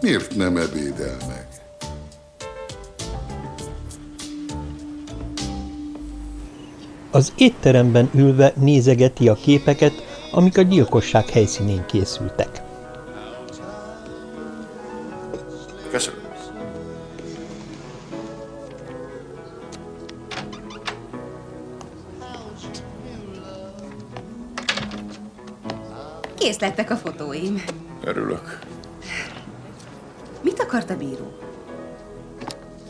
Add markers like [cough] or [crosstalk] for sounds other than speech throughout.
Miért nem ebédelnek? Az étteremben ülve nézegeti a képeket, amik a gyilkosság helyszínén készültek. Köszönöm. Kész lettek a fotóim. Örülök. Akart a bíró?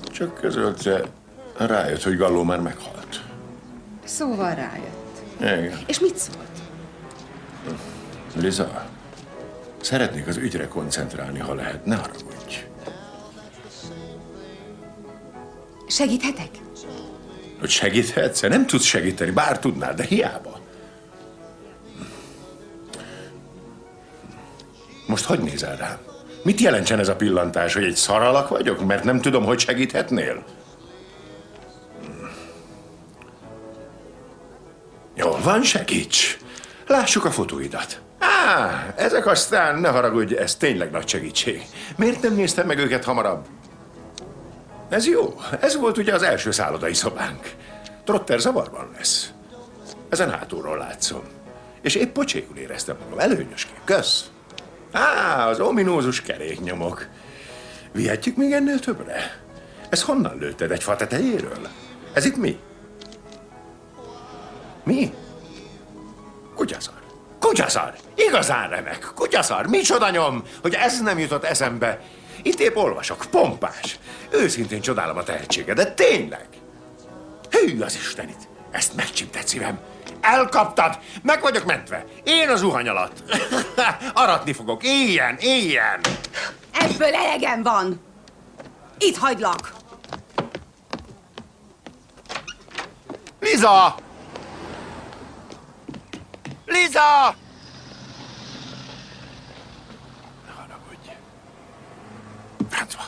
Csak közölte rájött, hogy Galló már meghalt. Szóval rájött. Igen. És mit szólt? Liza, szeretnék az ügyre koncentrálni, ha lehet. Ne haragudj. Segíthetek? Hogy segíthetsz? Nem tudsz segíteni, bár tudnál, de hiába. Most hogy nézel rám? Mit jelentsen ez a pillantás, hogy egy szaralak vagyok, mert nem tudom, hogy segíthetnél? Jól van, segíts! Lássuk a fotóidat. Á, ezek aztán, ne haragudj, ez tényleg nagy segítség. Miért nem néztem meg őket hamarabb? Ez jó. Ez volt ugye az első szállodai szobánk. Trotter zavarban lesz. Ezen hátulról látszom. És épp pocsékul éreztem magam. Előnyös kép. Kösz. Á, az ominózus keréknyomok. Vihetjük még ennél többre? Ez honnan lőtted egy fa tetejéről? Ez itt mi? Mi? Kutyaszar. Kutyaszar! Igazán remek! Kutyaszar! Micsoda nyom, hogy ez nem jutott eszembe. Itt épp olvasok, pompás. Őszintén csodálom a tehetségedet, tényleg. Hű, az Istenit! Ezt megcsíptett szívem. Elkaptad! Meg vagyok mentve. Én az zuhany alatt. [laughs] Aratni fogok. Éljen, éljen! Ebből elegem van. Itt hagylak. Liza! Liza! Ne haragudj. Francba.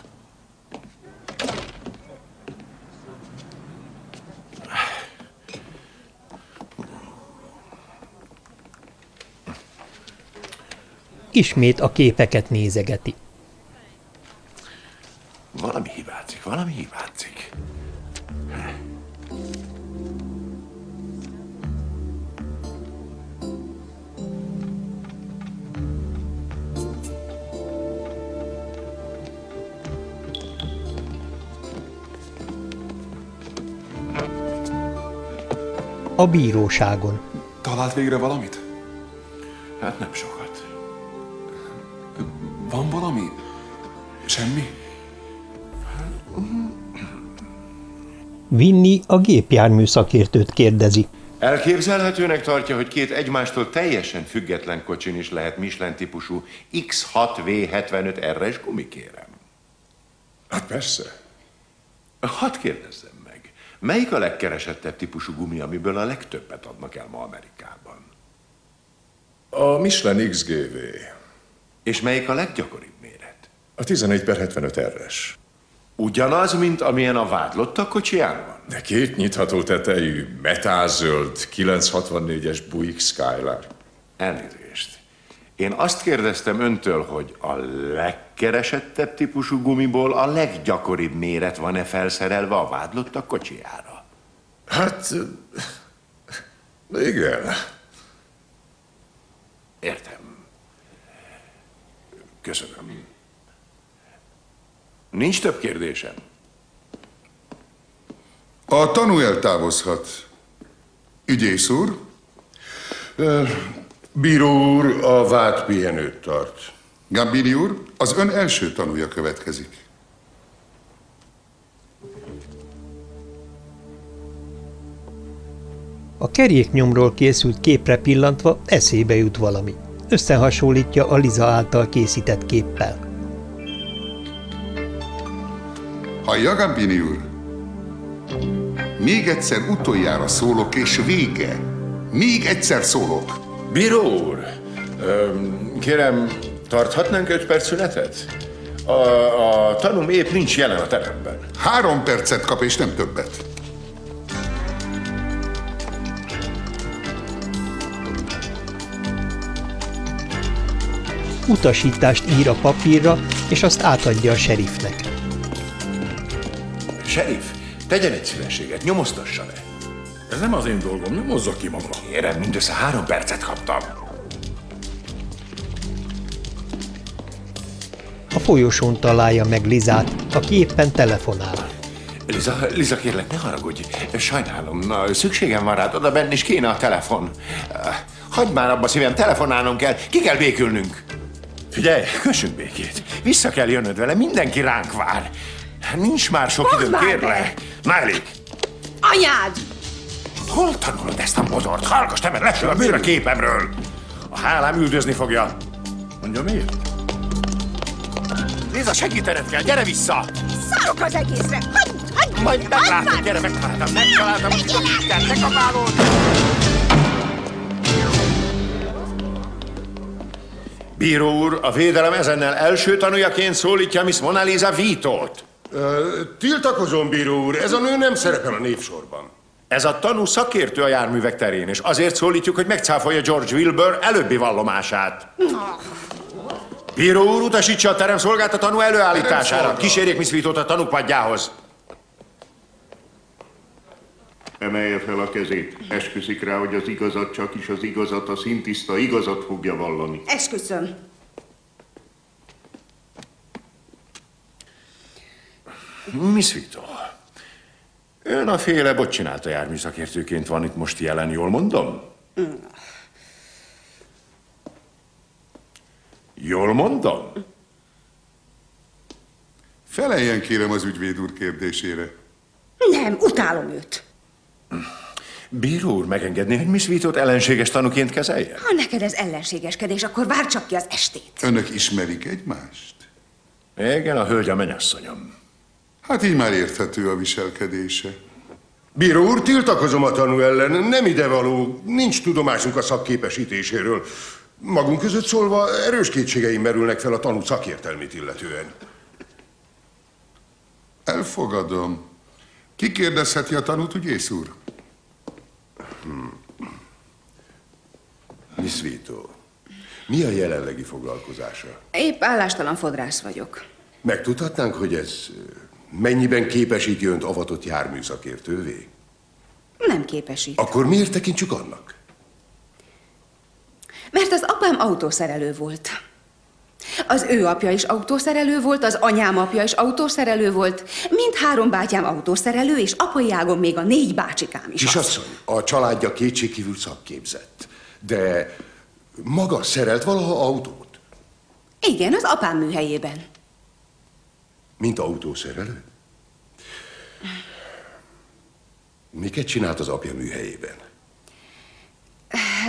Ismét a képeket nézegeti. Valami hibázik, valami hibázik. A bíróságon. Talált végre valamit? Hát nem sokat. Van valami? Semmi? Vinni a gépjármű szakértőt kérdezi. Elképzelhetőnek tartja, hogy két egymástól teljesen független kocsin is lehet Michelin típusú X6V75 R-es gumikérem. Hát persze. Hadd kérdezzem meg, melyik a legkeresettebb típusú gumi, amiből a legtöbbet adnak el ma Amerikában? A Michelin XGV. És melyik a leggyakoribb méret? A 11 per 75 R-es. Ugyanaz, mint amilyen a vádlottak kocsiján van? De két nyitható tetejű, metázöld, 964-es Buick Skylar. Elnézést. Én azt kérdeztem öntől, hogy a legkeresettebb típusú gumiból a leggyakoribb méret van-e felszerelve a vádlottak kocsijára? Hát, igen. Értem. Köszönöm. Nincs több kérdésem. A tanú eltávozhat. Ügyész úr? Bíró úr a vád pihenőt tart. Gambini úr, az ön első tanúja következik. A keréknyomról készült képre pillantva eszébe jut valami. Összehasonlítja a Liza által készített képpel. Hallja, Gambini úr? Még egyszer utoljára szólok, és vége. Még egyszer szólok. Bíró úr, kérem, tarthatnánk öt perc szünetet? A, a tanúm épp nincs jelen a teremben. Három percet kap, és nem többet. Utasítást ír a papírra, és azt átadja a serifnek. Sheriff, tegyen egy szívességet, nyomoztassa le. Ez nem az én dolgom, nem hozza ki maga. Kérem, mindössze három percet kaptam. A folyosón találja meg Lizát, aki éppen telefonál. Liza, Liza, kérlek, ne haragudj. Sajnálom, na, szükségem van rád, oda benn is kéne a telefon. Hagyd már abba szívem, telefonálnom kell, ki kell békülnünk. Figyelj, kössünk békét. Vissza kell jönnöd vele, mindenki ránk vár. Nincs már sok Mondd időm, kérlek. Na elég. Anyád! Hol tanulod ezt a modort? Hallgass, te mert lesül a bőr a képemről. A hálám üldözni fogja. Mondja miért? Liza, segítened kell, gyere vissza! Szarok az egészre! Hagyd, hagyd! Majd meglátod, gyere, megtaláltam, megtaláltam, hogy kell, te kapálod! Bíró úr, a védelem ezennel első tanújaként szólítja Miss Mona Lisa Vítót. Ö, tiltakozom, bíró úr, ez a nő nem szerepel a névsorban. Ez a tanú szakértő a járművek terén, és azért szólítjuk, hogy megcáfolja George Wilbur előbbi vallomását. Bíró úr, utasítsa a teremszolgát a tanú előállítására. Kísérjék Miss Vítót a tanúpadjához. Emelje fel a kezét. Esküszik rá, hogy az igazat csak is az igazat, a szintiszta igazat fogja vallani. Esküszöm. Miss Vito, ön a féle bot csinálta járműszakértőként van itt most jelen, jól mondom? Jól mondom? Feleljen kérem az ügyvéd úr kérdésére. Nem, utálom őt. Bíró úr megengedné, hogy Miss Vitót ellenséges tanúként kezelje? Ha neked ez ellenségeskedés, akkor vár csak ki az estét. Önök ismerik egymást? Igen, a hölgy a menyasszonyom. Hát így már érthető a viselkedése. Bíró úr, tiltakozom a tanú ellen, nem idevaló, nincs tudomásunk a szakképesítéséről. Magunk között szólva erős kétségeim merülnek fel a tanú szakértelmét illetően. Elfogadom. Ki kérdezheti a tanút, ügyész úr? Miss Vito, mi a jelenlegi foglalkozása? Épp állástalan fodrász vagyok. Megtudhatnánk, hogy ez mennyiben képesíti önt avatott járműszakértővé? Nem képesít. Akkor miért tekintsük annak? Mert az apám autószerelő volt. Az ő apja is autószerelő volt, az anyám apja is autószerelő volt, mindhárom bátyám autószerelő, és apai ágon még a négy bácsikám is az. Kisasszony, a családja kétségkívül szakképzett, de maga szerelt valaha autót, Igen, az apám műhelyében. mint autószerelő? Miket csinált az apja műhelyében?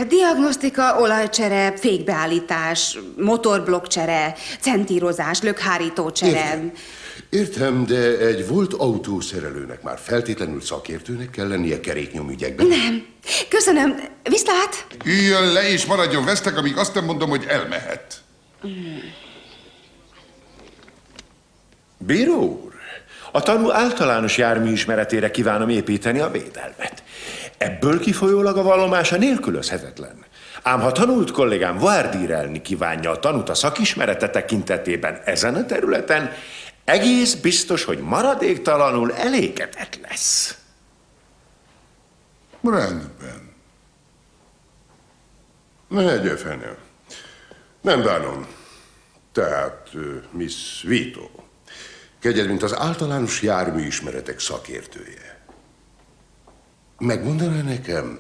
Diagnosztika, olajcsere, fékbeállítás, motorblokkcsere, centírozás, lökhárítócsere. Értem. Értem, de egy volt autószerelőnek már feltétlenül szakértőnek kell lennie keréknyomügyekben. Nem. Köszönöm. Viszlát! Üljön le és maradjon vesztek, amíg azt nem mondom, hogy elmehet. Bíró úr, a tanú általános jármű ismeretére kívánom építeni a védelmet. Ebből kifolyólag a vallomása nélkülözhetetlen. Ám ha tanult kollégám várdírelni kívánja a tanút a szakismerete tekintetében ezen a területen, egész biztos, hogy maradéktalanul elégedett lesz. Rendben. Megye fene. Nem bánom. Tehát, Miss Vito, kegyed, mint az általános járműismeretek szakértője. Megmondaná nekem,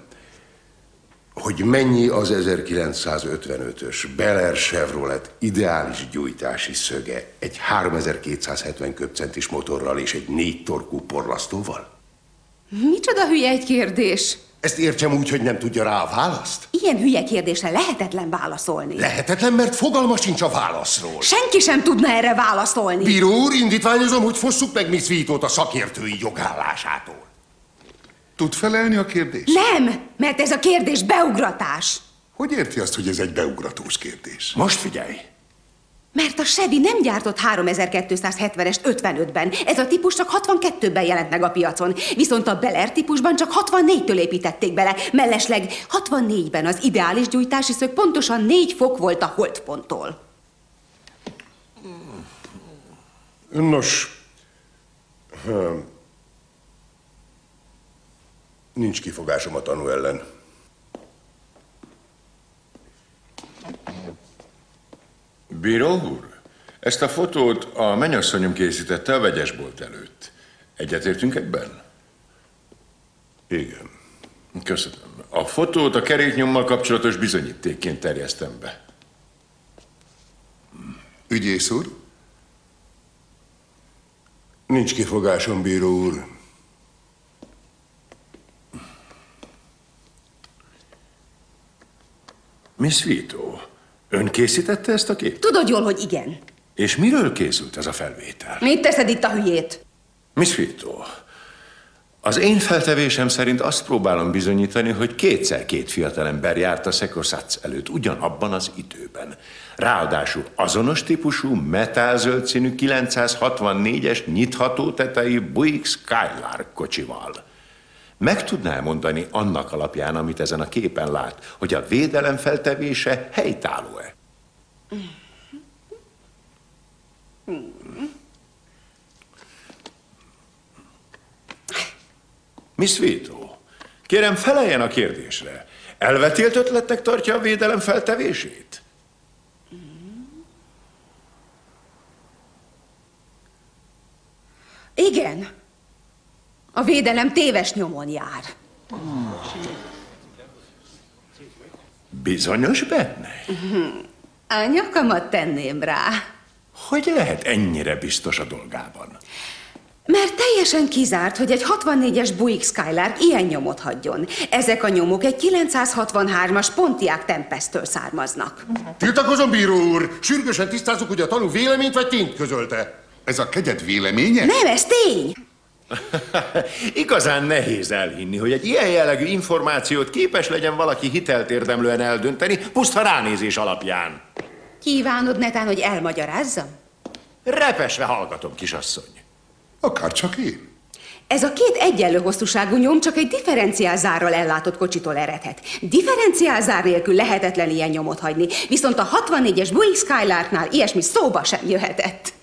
hogy mennyi az 1955-ös Bel Air Chevrolet ideális gyújtási szöge egy 3270 köbcentis motorral és egy négy torkú porlasztóval? Micsoda hülye egy kérdés. Ezt értsem úgy, hogy nem tudja rá a választ? Ilyen hülye kérdésre lehetetlen válaszolni. Lehetetlen, mert fogalma sincs a válaszról. Senki sem tudna erre válaszolni. Bíró úr, indítványozom, hogy fosszuk meg Miss Vítót a szakértői jogállásától. Tud felelni a kérdés? Nem, mert ez a kérdés beugratás. Hogy érti azt, hogy ez egy beugratós kérdés? Most figyelj! Mert a Chevy nem gyártott 3270-est 55-ben. Ez a típus csak 62-ben jelent meg a piacon. Viszont a Bel Air típusban csak 64-től építették bele. Mellesleg 64-ben az ideális gyújtási szög pontosan 4 fok volt a holdponttól. Nos, hm, nincs kifogásom a tanú ellen. Bíró úr, ezt a fotót a mennyasszonyom készítette a vegyesbolt előtt. Egyetértünk ebben? Igen. Köszönöm. A fotót a keréknyommal kapcsolatos bizonyítékként terjesztem be. Ügyész úr? Nincs kifogásom, bíró úr. Miss Vito, ön készítette ezt a képet? Tudod jól, hogy igen. És miről készült ez a felvétel? Mit teszed itt a hülyét? Miss Vito, az én feltevésem szerint azt próbálom bizonyítani, hogy kétszer két fiatalember járt a Szekoszac előtt ugyanabban az időben. Ráadásul azonos típusú, metálzöld színű 964-es nyitható tetei Buick Skylark kocsival. Meg tudná mondani annak alapján, amit ezen a képen lát, hogy a védelem feltevése helytálló-e? Miss Vito, kérem feleljen a kérdésre. Elvetélt ötletnek tartja a védelem feltevését? Igen. A védelem téves nyomon jár. Bizonyos benne? A nyakamat tenném rá. Hogy lehet ennyire biztos a dolgában? Mert teljesen kizárt, hogy egy 64-es Buick Skylark ilyen nyomot hagyjon. Ezek a nyomok egy 963-as Pontiac Tempesttől származnak. Tiltakozom, bíró úr! Sürgősen tisztázzuk, hogy a tanú véleményt vagy tényt közölte. Ez a kegyed véleménye? Nem, ez tény! [laughs] Igazán nehéz elhinni, hogy egy ilyen jellegű információt képes legyen valaki hitelt érdemlően eldönteni, puszta ránézés alapján. Kívánod netán, hogy elmagyarázzam? Repesve hallgatom, kisasszony. Akár csak én. Ez a két egyenlő hosszúságú nyom csak egy differenciál zárral ellátott kocsitól eredhet. Differenciál zár nélkül lehetetlen ilyen nyomot hagyni, viszont a 64-es Buick Skylarknál ilyesmi szóba sem jöhetett.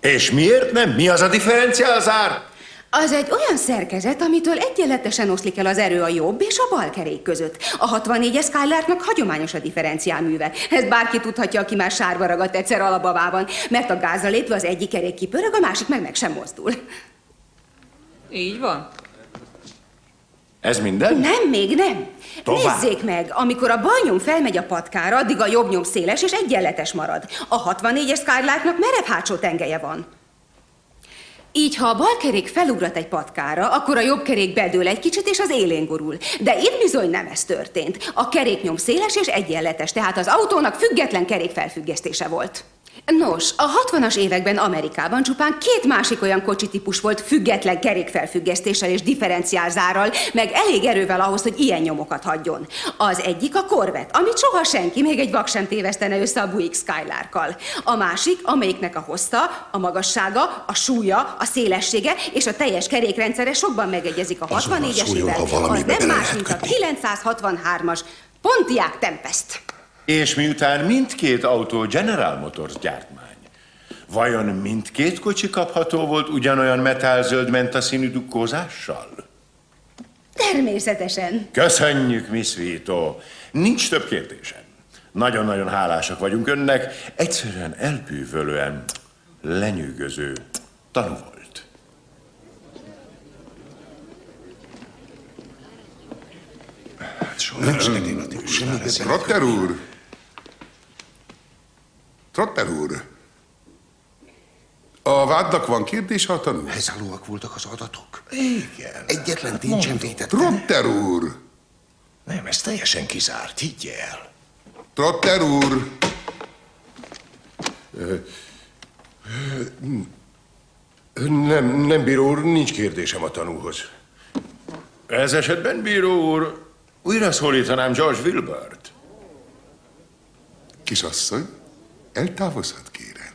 És miért nem? Mi az a differenciálzár? Az egy olyan szerkezet, amitől egyenletesen oszlik el az erő a jobb és a bal kerék között. A 64-es Skylarknak hagyományos a differenciál műve. Ezt bárki tudhatja, aki már sárba ragadt egyszer alabavában, mert a gázra lépve az egyik kerék kipörög, a másik meg meg sem mozdul. Így van. Ez minden? Nem, még nem. Tovább. Nézzék meg, amikor a bal nyom felmegy a patkára, addig a jobb nyom széles és egyenletes marad. A 64-es Skylarknak merev hátsó tengelye van. Így, ha a bal kerék felugrat egy patkára, akkor a jobb kerék bedől egy kicsit, és az élén gurul. De itt bizony nem ez történt. A keréknyom széles és egyenletes, tehát az autónak független kerékfelfüggesztése volt. Nos, a 60-as években Amerikában csupán két másik olyan kocsi típus volt független kerékfelfüggesztéssel és differenciálzárral, meg elég erővel ahhoz, hogy ilyen nyomokat hagyjon. Az egyik a Corvette, amit soha senki, még egy vak sem tévesztene össze a Buick Skylarkkal. A másik, amelyiknek a hossza, a magassága, a súlya, a szélessége és a teljes kerékrendszere sokban megegyezik a Azonnal 64-esével. szóljon, ha Az nem más, mint a kötni. 963-as Pontiac Tempest. És miután mindkét autó General Motors gyártmány, vajon mindkét kocsi kapható volt ugyanolyan metálzöld mentaszínű dukkózással? Természetesen. Köszönjük, Miss Vito. Nincs több kérdésem. Nagyon-nagyon hálásak vagyunk önnek. Egyszerűen elbűvölően lenyűgöző tanú volt. Trotter úr! Trotter úr! A vádnak van kérdése a tanú? Helyzállóak voltak az adatok? Igen. Egyetlen tényt sem vétettem. Trotter úr! Nem, ez teljesen kizárt, higgy el. Trotter úr! Nem, nem, bíró úr, nincs kérdésem a tanúhoz. Ez esetben, bíró úr, újra szólítanám George Wilbert. Kisasszony, eltávozhat, kérem.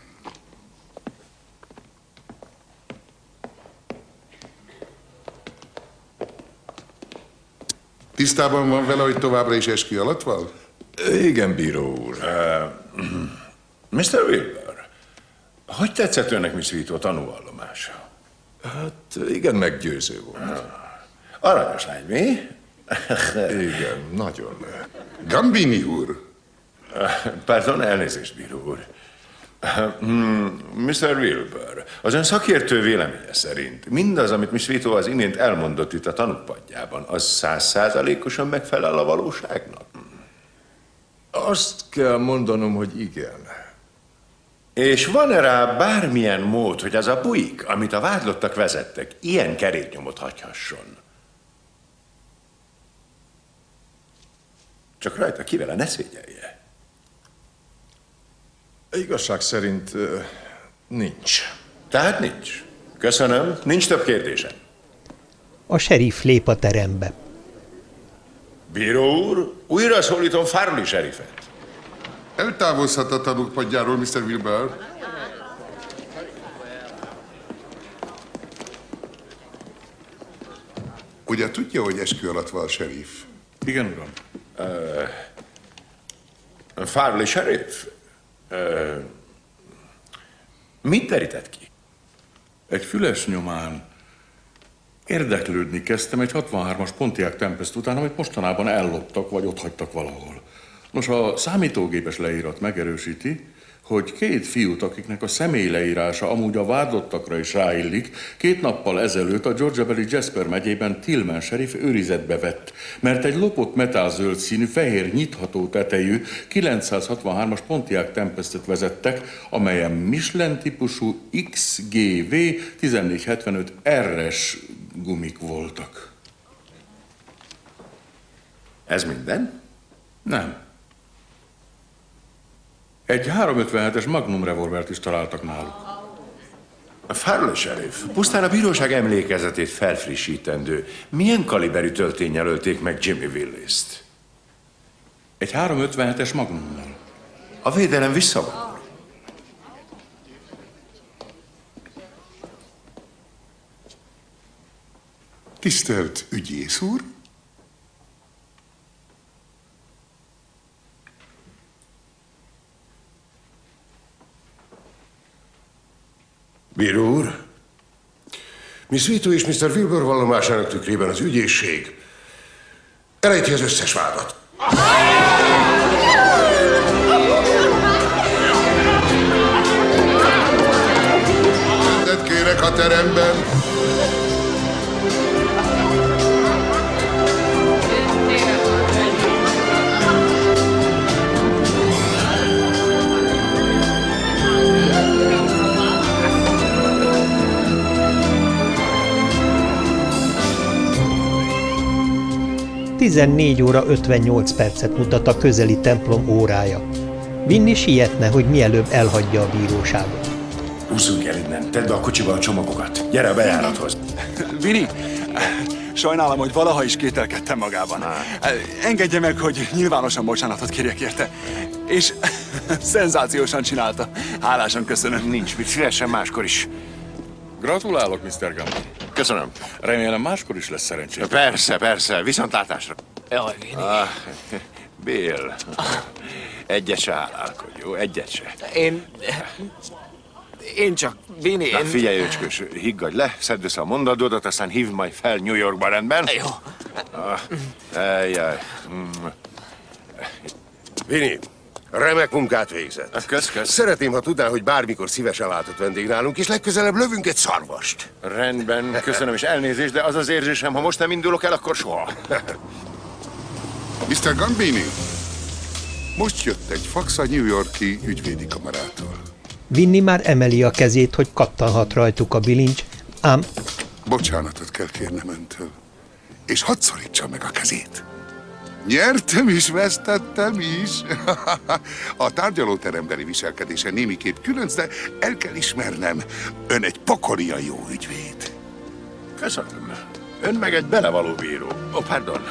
Tisztában van vele, hogy továbbra is eskü alatt van? Igen, bíró úr. [clears throat] Mr. Wilber, Hogy tetszett önnek, Miss Vito, tanúvallomása? Hát igen, meggyőző volt. Aranyos lány, mi? Igen, nagyon. Gambini úr, Pardon, elnézést, bíró úr. Hmm, Mr. Wilbur, az ön szakértő véleménye szerint mindaz, amit Miss Vito az imént elmondott itt a tanúpadjában, az százszázalékosan megfelel a valóságnak? Azt kell mondanom, hogy igen. És van-e rá bármilyen mód, hogy az a buik, amit a vádlottak vezettek, ilyen keréknyomot hagyhasson? Csak rajta kivele ne szégyelje. Igazság szerint nincs. Tehát nincs. Köszönöm, nincs több kérdésem. A serif lép a terembe. Bíró úr, újra szólítom Farley serifet. eltávozhat a tanúk padjáról, Mr. Wilbur. Ugye tudja, hogy eskü alatt van a serif? Igen, uram. Farley serif? Ö, mit terített ki? Egy füles nyomán érdeklődni kezdtem egy 63-as Pontiac Tempest után, amit mostanában elloptak, vagy ott hagytak valahol. Nos, a számítógépes leírat megerősíti, hogy két fiút, akiknek a személy leírása amúgy a vádlottakra is ráillik, két nappal ezelőtt a Georgia Belli Jasper megyében Tillman sheriff őrizetbe vett, mert egy lopott metálzöld színű, fehér nyitható tetejű 963-as Pontiac Tempestet vezettek, amelyen Michelin típusú XGV 1475 RS gumik voltak. Ez minden? Nem. Egy 357-es Magnum revolvert is találtak náluk. A Farley sheriff pusztán a bíróság emlékezetét felfrissítendő. Milyen kaliberű töltényel ölték meg Jimmy Willis-t? Egy 357-es Magnummal. A védelem visszavonul. Tisztelt ügyész úr, Bíró úr, Miss Vito és Mr. Wilbur vallomásának tükrében az ügyészség elejti az összes vádat. kérek a teremben. Tizennégy óra 58 percet mutat a közeli templom órája. Vinni sietne, hogy mielőbb elhagyja a bíróságot. Húzzunk el innen, tedd be a kocsiba a csomagokat. Gyere a bejárathoz. [laughs] Vini, sajnálom, hogy valaha is kételkedtem magában. Engedje meg, hogy nyilvánosan bocsánatot kérjek érte. És [laughs] szenzációsan csinálta. Hálásan köszönöm. Nincs mit, szívesen máskor is. Gratulálok, Mr. Gumby. Köszönöm. Remélem máskor is lesz szerencsém. Persze, persze, viszontlátásra. Jaj, Vini. Ah, Bill, egyet se hálálkodj, jó? Egyet se. Én... Én csak, Vini, Na én... figyelj, öcskös, higgadj le, szedd össze a mondatodat, aztán hívd majd fel New Yorkba, rendben? Jó. Ah, Ejjjj. Mm. Remek munkát végzett. Kösz, kösz. Szeretném, ha tudná, hogy bármikor szívesen látott vendég nálunk, és legközelebb lövünk egy szarvast. Rendben, köszönöm és elnézést, de az az érzésem, ha most nem indulok el, akkor soha. [laughs] Mr. Gambini, most jött egy fax a New Yorki ügyvédi kamarától. Vinni már emeli a kezét, hogy kattanhat rajtuk a bilincs, ám Bocsánatot kell kérnem öntől. És hadd szorítsa meg a kezét. Nyertem is, vesztettem is. [laughs] A tárgyalóterembeli viselkedése némiképp különc, de el kell ismernem, ön egy pokolian jó ügyvéd. Köszönöm. Ön meg egy belevaló bíró. Ó, oh, pardon.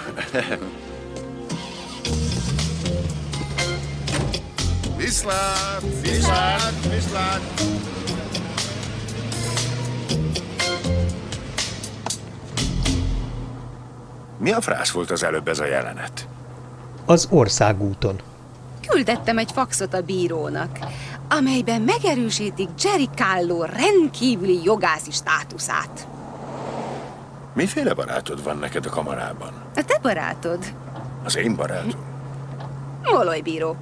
Viszlát! Viszlát! Viszlát! Mi a frász volt az előbb ez a jelenet? az országúton. Küldettem egy faxot a bírónak. amelyben megerősítik Jerry Callo rendkívüli jogászi státuszát. Miféle barátod van neked a kamarában? A te barátod, Az én barátom? Molojbíró.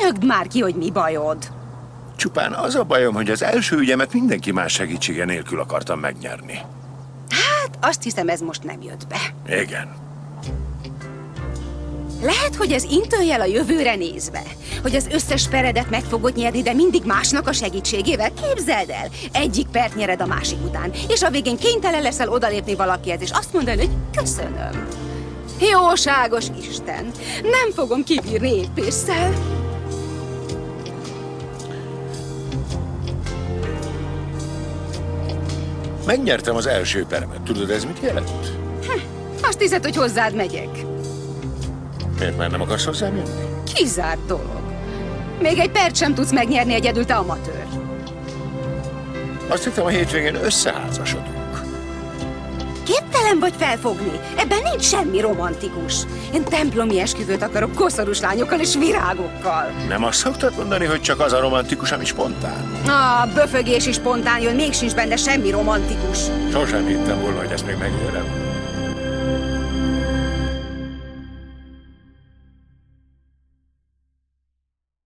Nyögd már ki, hogy mi bajod. Csupán az a bajom, hogy az első ügyemet mindenki más segítsége nélkül akartam megnyerni. Hát azt hiszem, ez most nem jött be. Igen. Lehet, hogy ez intőjel a jövőre nézve, hogy az összes peredet meg fogod nyerni, de mindig másnak a segítségével. Képzeld el, egyik pert nyered a másik után, és a végén kénytelen leszel odalépni valakihez, és azt mondani, hogy köszönöm. Jóságos Isten, nem fogom kibírni épésszel. Megnyertem az első peremet. Tudod, ez mit jelent? Azt hiszed, hogy hozzád megyek. Miért már nem akarsz hozzám jönni? Kizárt dolog. Még egy perc sem tudsz megnyerni egyedül, te amatőr. Azt hittem a hétvégén összeházasodunk. Képtelen vagy felfogni. Ebben nincs semmi romantikus. Én templomi esküvőt akarok koszorús lányokkal és virágokkal. Nem azt szoktad mondani, hogy csak az a romantikus, ami spontán? A böfögés is spontán jön, még sincs benne semmi romantikus. Sosem hittem volna, hogy ezt még megélem.